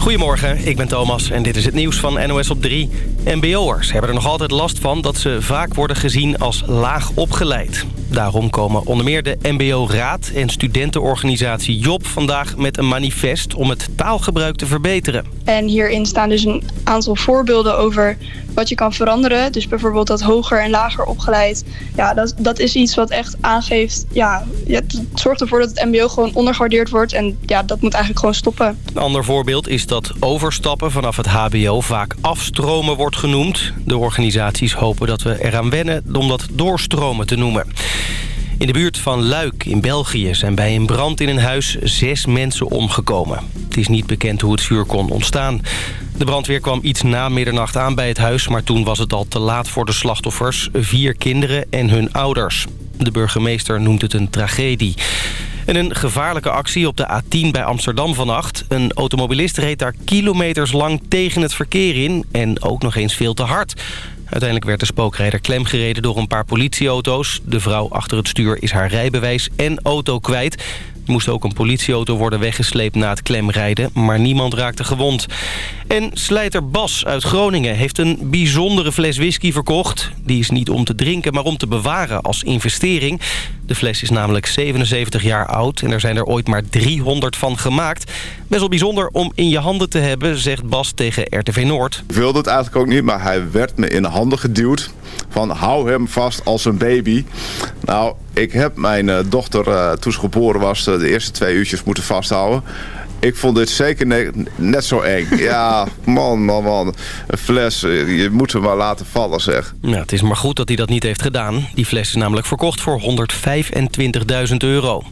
Goedemorgen, ik ben Thomas en dit is het nieuws van NOS op 3. MBO'ers hebben er nog altijd last van dat ze vaak worden gezien als laag opgeleid. Daarom komen onder meer de MBO-raad en studentenorganisatie Job vandaag met een manifest om het taalgebruik te verbeteren. En hierin staan dus een aantal voorbeelden over wat je kan veranderen. Dus bijvoorbeeld dat hoger en lager opgeleid. Ja, dat, dat is iets wat echt aangeeft... Ja, het zorgt ervoor dat het mbo gewoon ondergewaardeerd wordt. En ja, dat moet eigenlijk gewoon stoppen. Een ander voorbeeld is dat overstappen vanaf het hbo vaak afstromen wordt genoemd. De organisaties hopen dat we eraan wennen om dat doorstromen te noemen. In de buurt van Luik in België zijn bij een brand in een huis zes mensen omgekomen. Het is niet bekend hoe het vuur kon ontstaan. De brandweer kwam iets na middernacht aan bij het huis... maar toen was het al te laat voor de slachtoffers, vier kinderen en hun ouders. De burgemeester noemt het een tragedie. En een gevaarlijke actie op de A10 bij Amsterdam vannacht. Een automobilist reed daar kilometers lang tegen het verkeer in... en ook nog eens veel te hard. Uiteindelijk werd de spookrijder klemgereden door een paar politieauto's. De vrouw achter het stuur is haar rijbewijs en auto kwijt. Er moest ook een politieauto worden weggesleept na het klemrijden, maar niemand raakte gewond. En slijter Bas uit Groningen heeft een bijzondere fles whisky verkocht. Die is niet om te drinken, maar om te bewaren als investering. De fles is namelijk 77 jaar oud en er zijn er ooit maar 300 van gemaakt. Best wel bijzonder om in je handen te hebben, zegt Bas tegen RTV Noord. Ik wilde het eigenlijk ook niet, maar hij werd me in de handen geduwd. Van hou hem vast als een baby. Nou, ik heb mijn uh, dochter, uh, toen ze geboren was, uh, de eerste twee uurtjes moeten vasthouden. Ik vond dit zeker ne net zo eng. Ja, man, man, man. Een fles, je moet hem maar laten vallen, zeg. Ja, het is maar goed dat hij dat niet heeft gedaan. Die fles is namelijk verkocht voor 125.000 euro.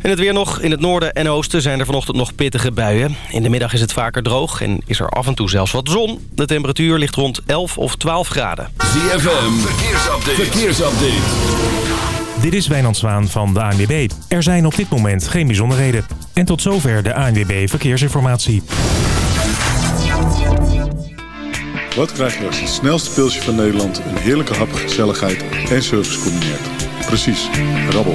En het weer nog. In het noorden en oosten zijn er vanochtend nog pittige buien. In de middag is het vaker droog en is er af en toe zelfs wat zon. De temperatuur ligt rond 11 of 12 graden. ZFM, verkeersupdate. verkeersupdate. Dit is Wijnand Zwaan van de ANWB. Er zijn op dit moment geen bijzonderheden. En tot zover de ANWB Verkeersinformatie. Wat krijg je als het snelste pilsje van Nederland... een heerlijke hap, gezelligheid en service combineert? Precies, rabbel.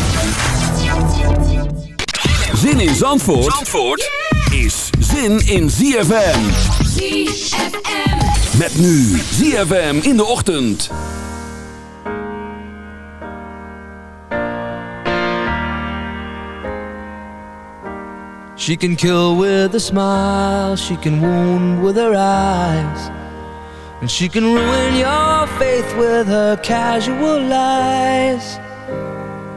Zin in Zandvoort, Zandvoort is zin in ZFM. ZFM. Met nu ZFM in de ochtend. She can kill with a smile, she can wound with her eyes. And she can ruin your faith with her casual lies.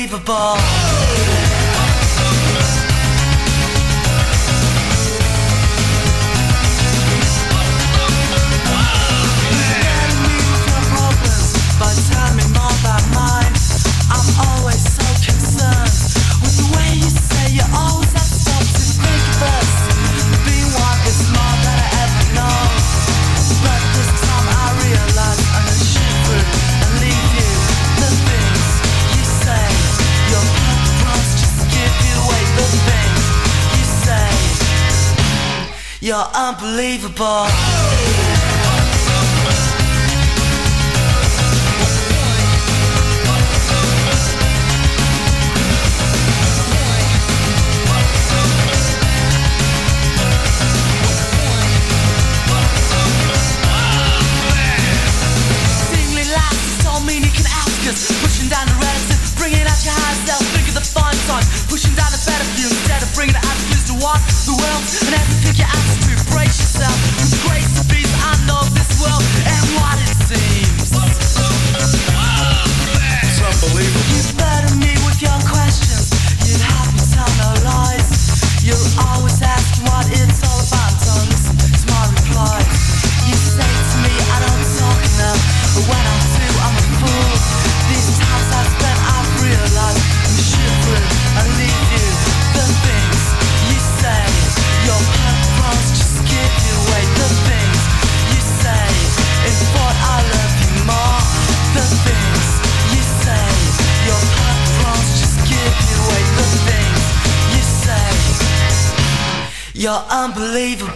unbelievable. unbelievable.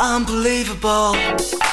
Unbelievable.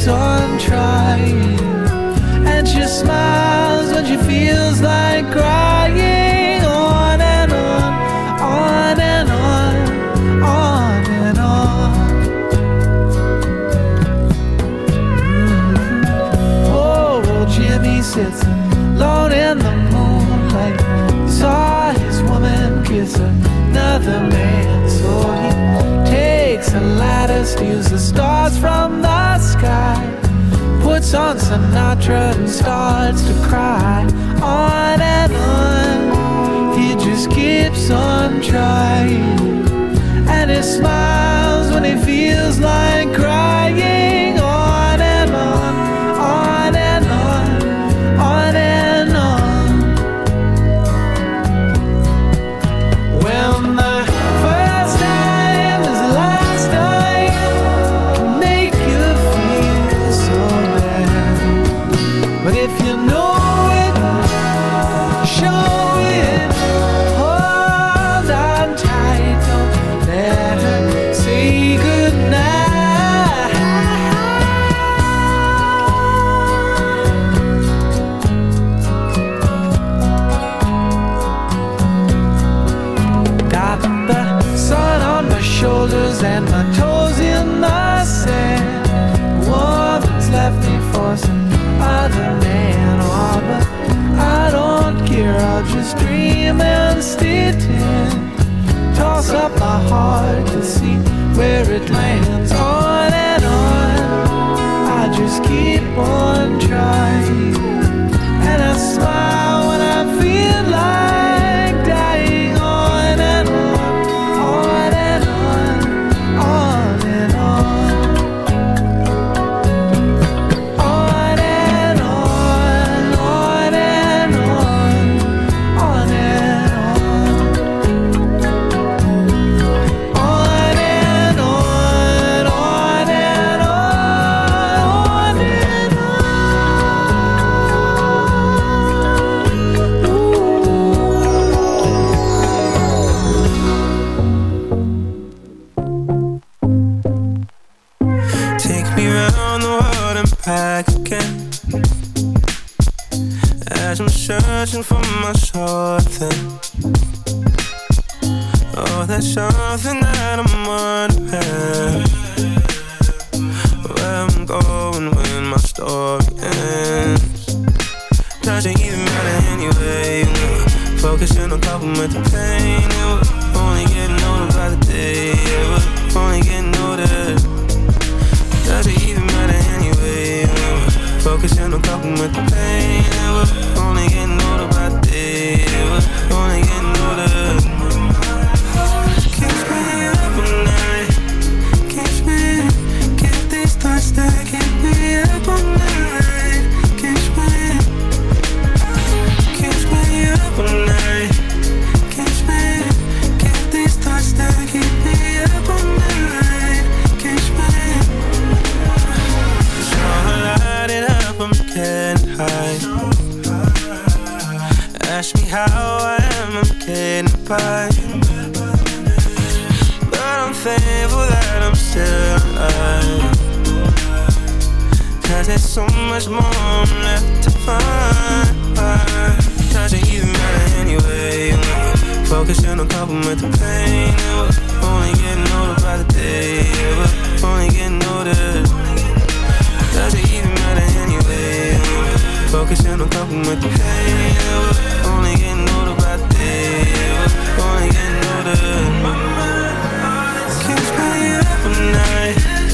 keeps on trying. And she smiles when she feels like crying. On and on, on and on, on and on. Mm-hmm. Oh, old Jimmy sits alone in the moonlight. He saw his woman kiss another man, so he takes a ladder, steals the stars from Sinatra starts to cry. On and on, he just keeps on trying. And he smiles when he feels like crying. where it lands. Cause there's so much more I'm left to find. Does it even matter anyway. Focusing on coping with the pain. Yeah, Only getting older by the day. Yeah, Only getting older. Does it even matter anyway. Focusing on coping with the pain. Yeah, Only getting older by the day. Yeah, Only getting older. Keeps me up at night.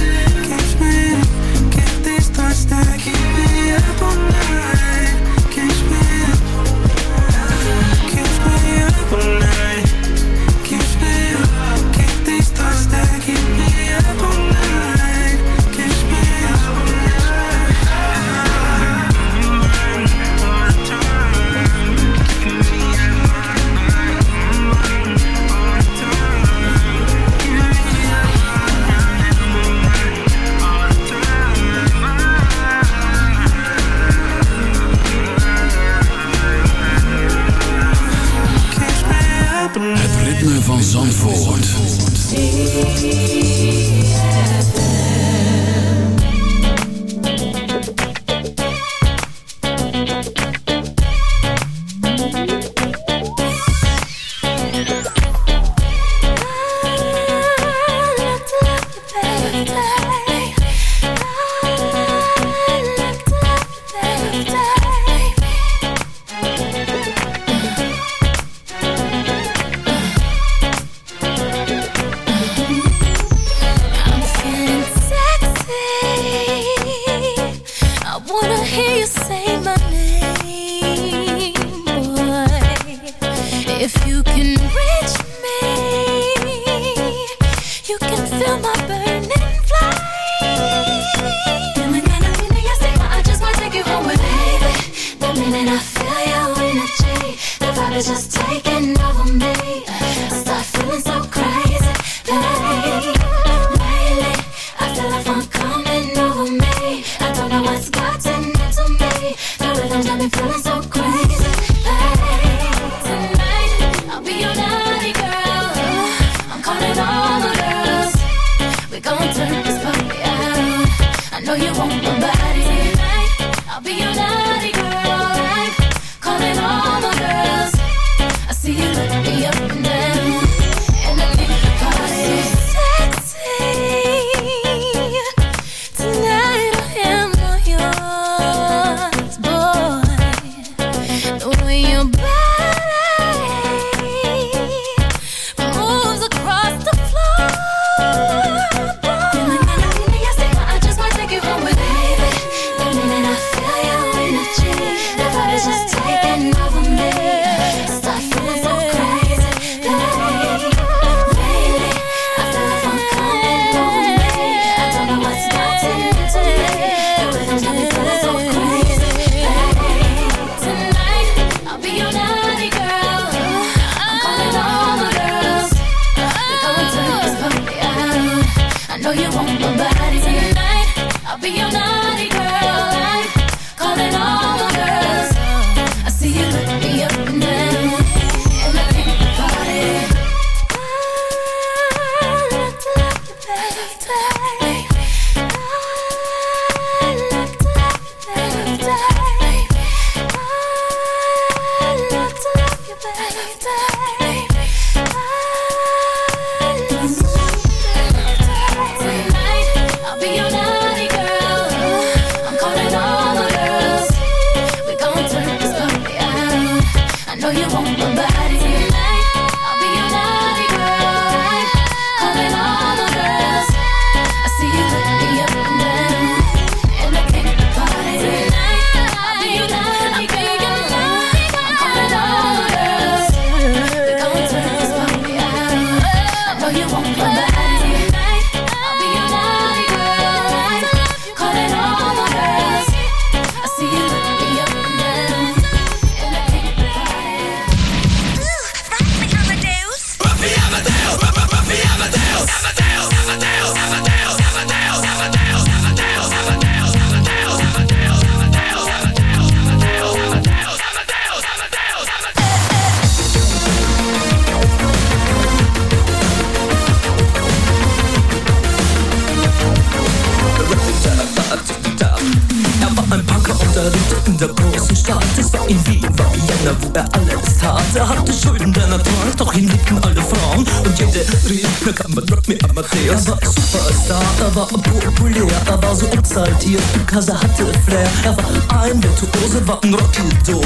if you Van Rothschild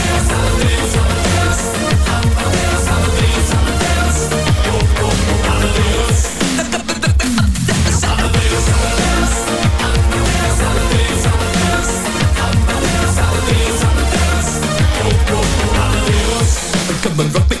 but rock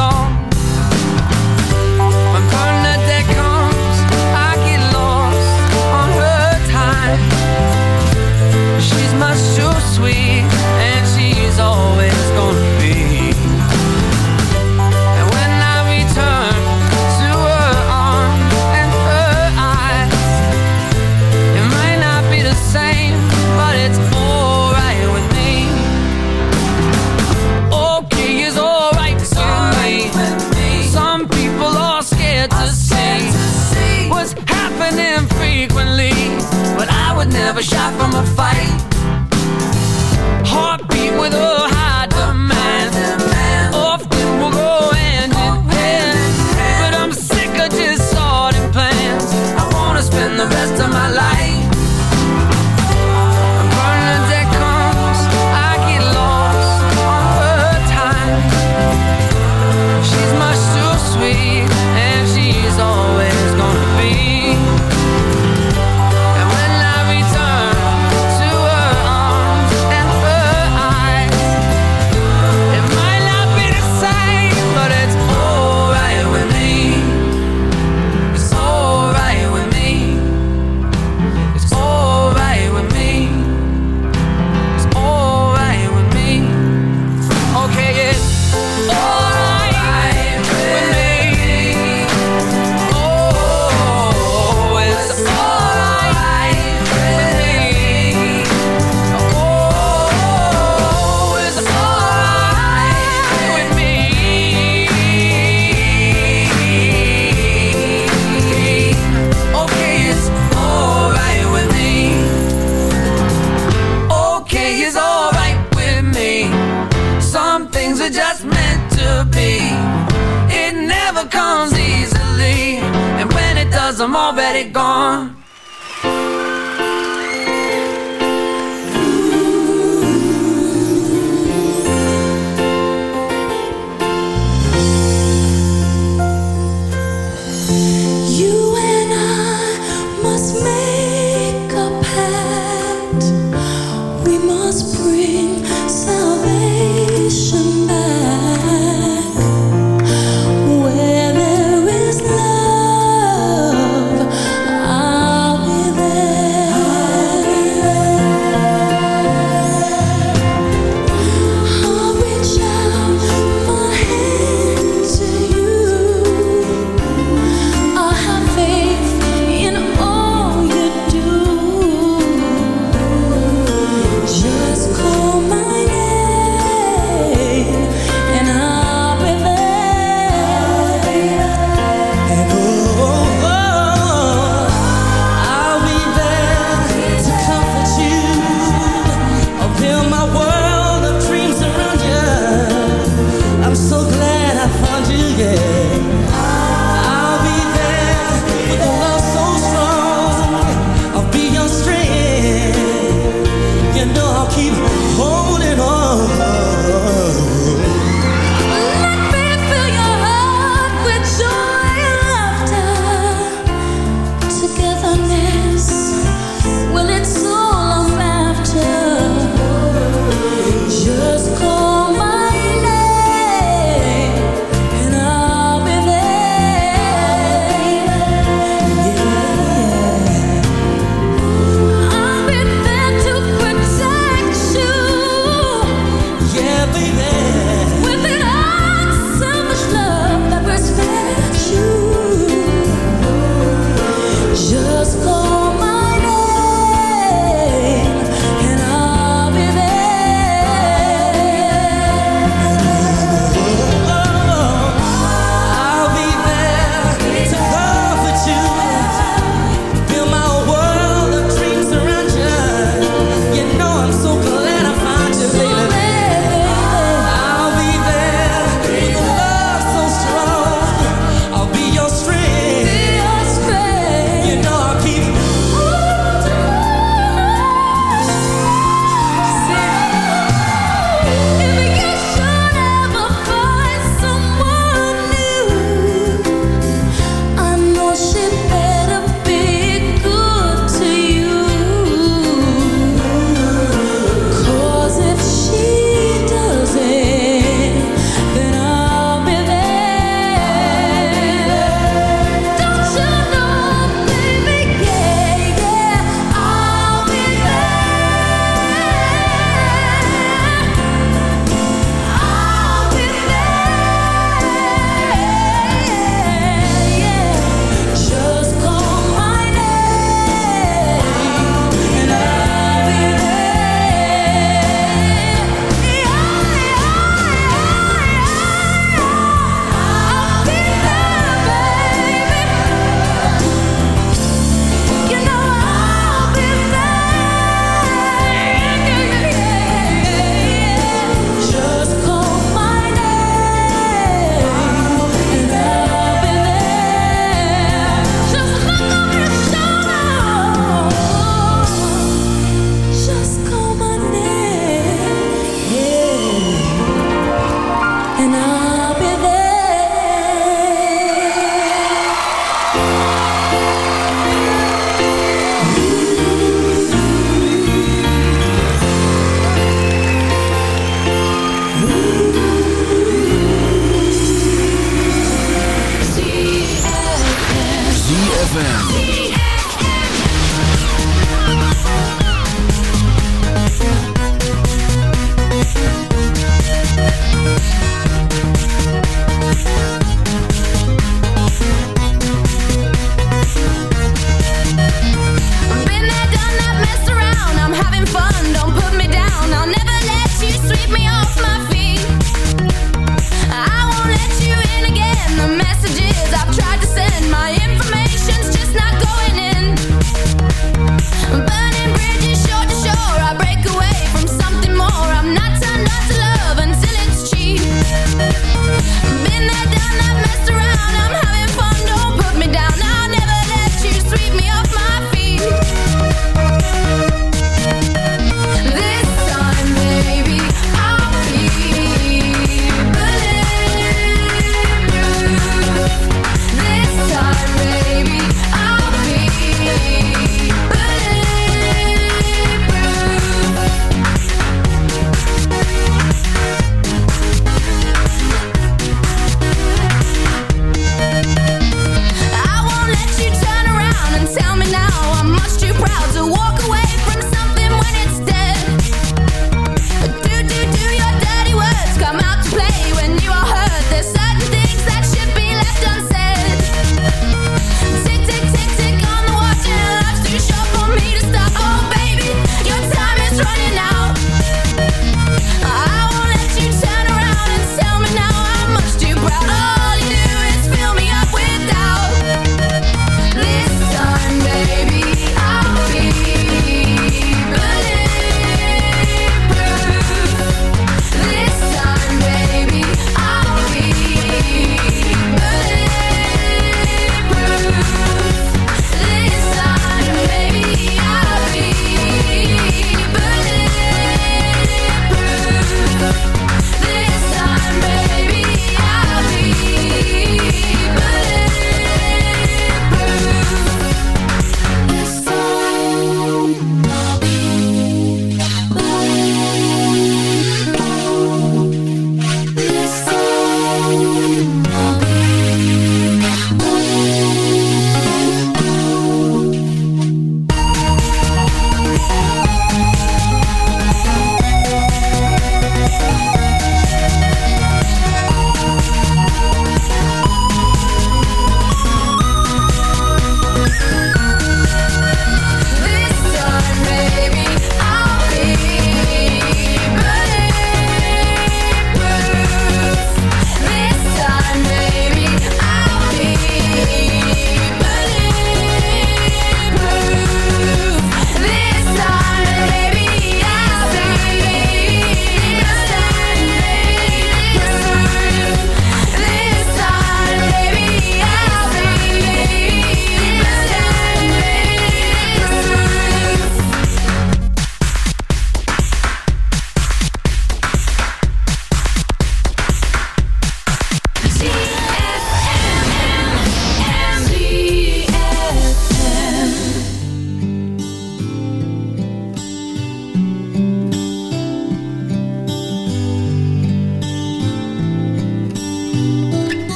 Never shy from a fight.